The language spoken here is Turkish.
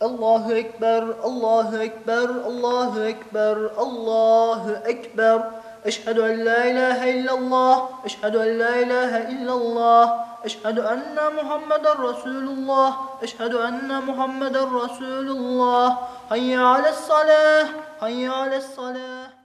Allahu Ekber, Allahu Ekber, Allahu Ekber, Allahu Ekber. Eşhedü en la ilahe illallah, eşhedü en la ilahe illallah, eşhedü enne Muhammeden Resulullah, eşhedü enne Muhammeden Resulullah. Hayye ales salah, hayye ales salah.